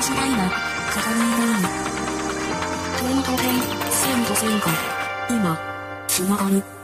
私が今、鏡のように。点と点、1005、今、つながる。